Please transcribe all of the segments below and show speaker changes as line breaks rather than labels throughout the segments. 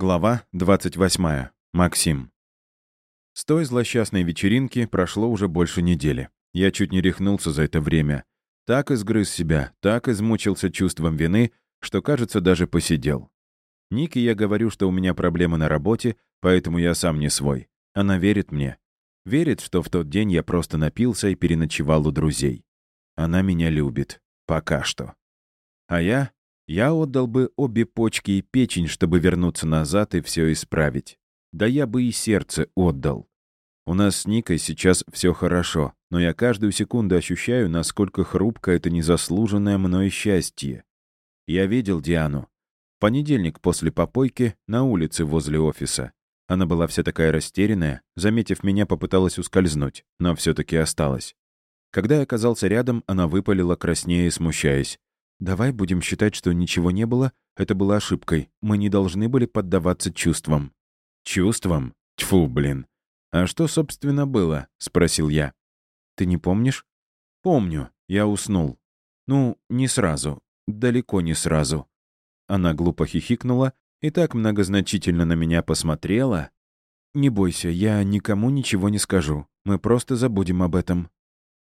Глава 28. Максим. С той злосчастной вечеринки прошло уже больше недели. Я чуть не рехнулся за это время. Так изгрыз себя, так измучился чувством вины, что, кажется, даже посидел. Нике я говорю, что у меня проблемы на работе, поэтому я сам не свой. Она верит мне. Верит, что в тот день я просто напился и переночевал у друзей. Она меня любит. Пока что. А я я отдал бы обе почки и печень, чтобы вернуться назад и все исправить. Да я бы и сердце отдал. У нас с Никой сейчас все хорошо, но я каждую секунду ощущаю, насколько хрупко это незаслуженное мной счастье. Я видел Диану. В понедельник после попойки на улице возле офиса. Она была вся такая растерянная, заметив меня, попыталась ускользнуть, но все таки осталась. Когда я оказался рядом, она выпалила краснее смущаясь. Давай будем считать, что ничего не было, это было ошибкой. Мы не должны были поддаваться чувствам. Чувствам? Тьфу, блин. А что, собственно, было? Спросил я. Ты не помнишь? Помню. Я уснул. Ну, не сразу. Далеко не сразу. Она глупо хихикнула и так многозначительно на меня посмотрела. «Не бойся, я никому ничего не скажу. Мы просто забудем об этом.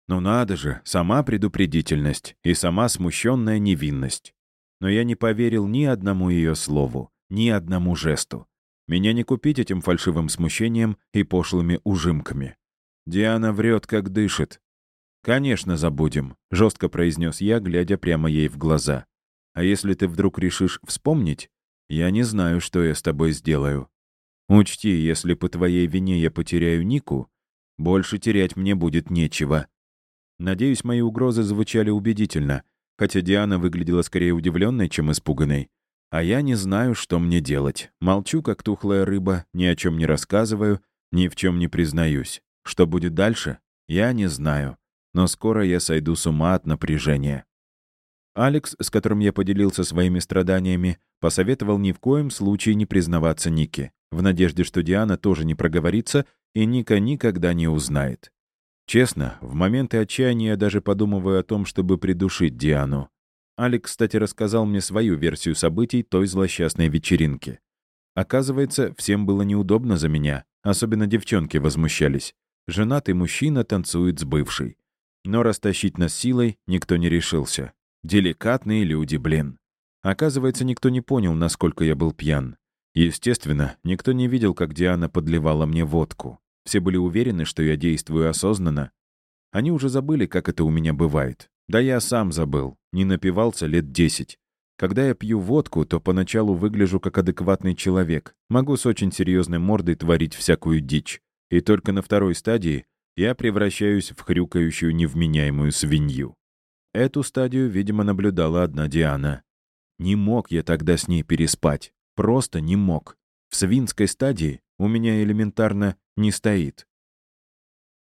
Ну надо же, сама предупредительность и сама смущенная невинность. Но я не поверил ни одному ее слову, ни одному жесту. Меня не купить этим фальшивым смущением и пошлыми ужимками. Диана врет, как дышит. «Конечно, забудем», — жестко произнес я, глядя прямо ей в глаза. «А если ты вдруг решишь вспомнить, я не знаю, что я с тобой сделаю. Учти, если по твоей вине я потеряю Нику, больше терять мне будет нечего. Надеюсь, мои угрозы звучали убедительно, хотя Диана выглядела скорее удивленной, чем испуганной. А я не знаю, что мне делать. Молчу, как тухлая рыба, ни о чем не рассказываю, ни в чем не признаюсь. Что будет дальше? Я не знаю. Но скоро я сойду с ума от напряжения. Алекс, с которым я поделился своими страданиями, посоветовал ни в коем случае не признаваться Нике, в надежде, что Диана тоже не проговорится, и Ника никогда не узнает. Честно, в моменты отчаяния я даже подумываю о том, чтобы придушить Диану. Алекс, кстати, рассказал мне свою версию событий той злосчастной вечеринки. Оказывается, всем было неудобно за меня, особенно девчонки возмущались. Женатый мужчина танцует с бывшей. Но растащить нас силой никто не решился. Деликатные люди, блин. Оказывается, никто не понял, насколько я был пьян. Естественно, никто не видел, как Диана подливала мне водку. Все были уверены, что я действую осознанно. Они уже забыли, как это у меня бывает. Да я сам забыл, не напивался лет десять. Когда я пью водку, то поначалу выгляжу как адекватный человек. Могу с очень серьезной мордой творить всякую дичь. И только на второй стадии я превращаюсь в хрюкающую невменяемую свинью. Эту стадию, видимо, наблюдала одна Диана. Не мог я тогда с ней переспать. Просто не мог. В свинской стадии у меня элементарно не стоит.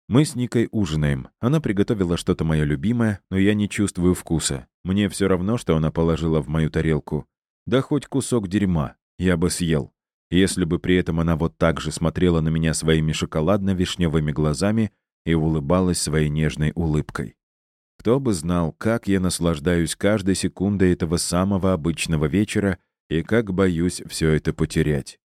Мы с Никой ужинаем. Она приготовила что-то мое любимое, но я не чувствую вкуса. Мне все равно, что она положила в мою тарелку. Да хоть кусок дерьма, я бы съел. Если бы при этом она вот так же смотрела на меня своими шоколадно-вишневыми глазами и улыбалась своей нежной улыбкой. Кто бы знал, как я наслаждаюсь каждой секундой этого самого обычного вечера и как боюсь все это потерять.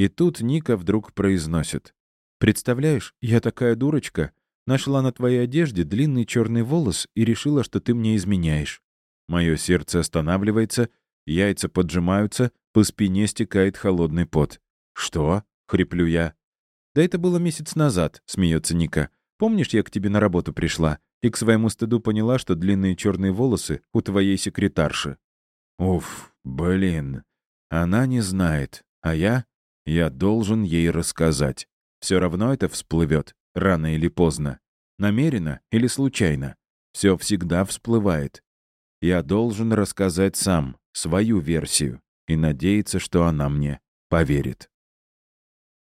И тут Ника вдруг произносит. «Представляешь, я такая дурочка. Нашла на твоей одежде длинный черный волос и решила, что ты мне изменяешь». Мое сердце останавливается, яйца поджимаются, по спине стекает холодный пот. «Что?» — хриплю я. «Да это было месяц назад», — смеется Ника. «Помнишь, я к тебе на работу пришла и к своему стыду поняла, что длинные черные волосы у твоей секретарши?» «Уф, блин. Она не знает, а я я должен ей рассказать. Все равно это всплывет, рано или поздно. Намеренно или случайно. Все всегда всплывает. Я должен рассказать сам, свою версию, и надеяться, что она мне поверит.